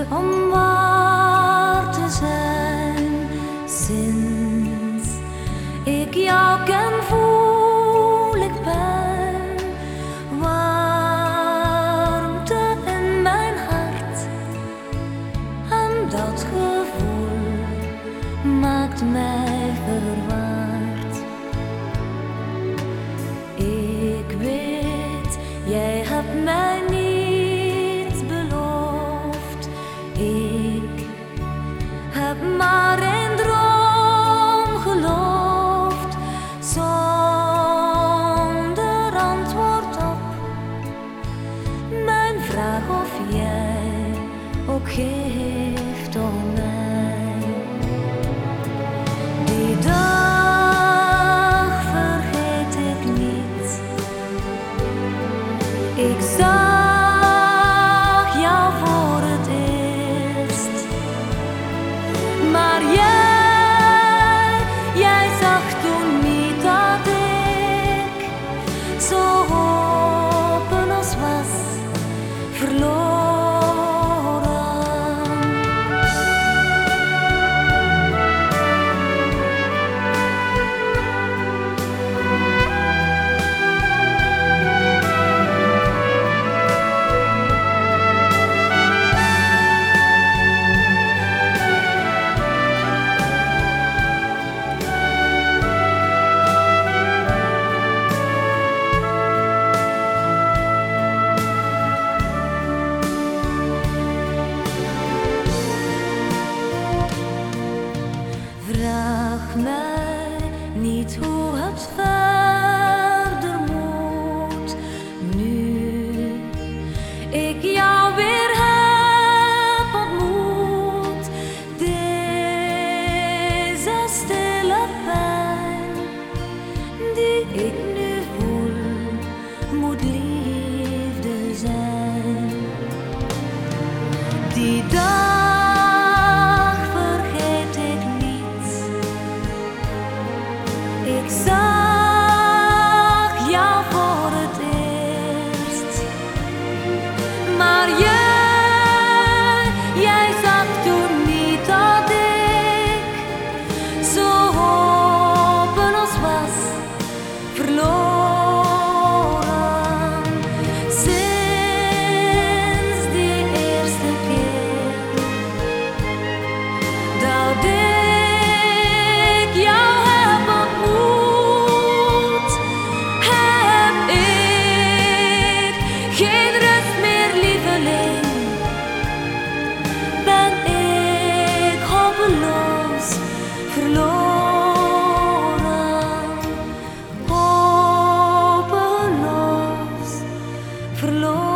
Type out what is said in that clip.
om waar te zijn. Sinds ik jou ken, voel ik pijn. Warmte in mijn hart. En dat gevoel maakt mij verwaand. geeft. niet hoe het verder moet nu ik jou weer heb ontmoet. Deze stille pijn die ik nu voel, moet liefde zijn. Die Ik zag jou voor het eerst, maar je. verloren.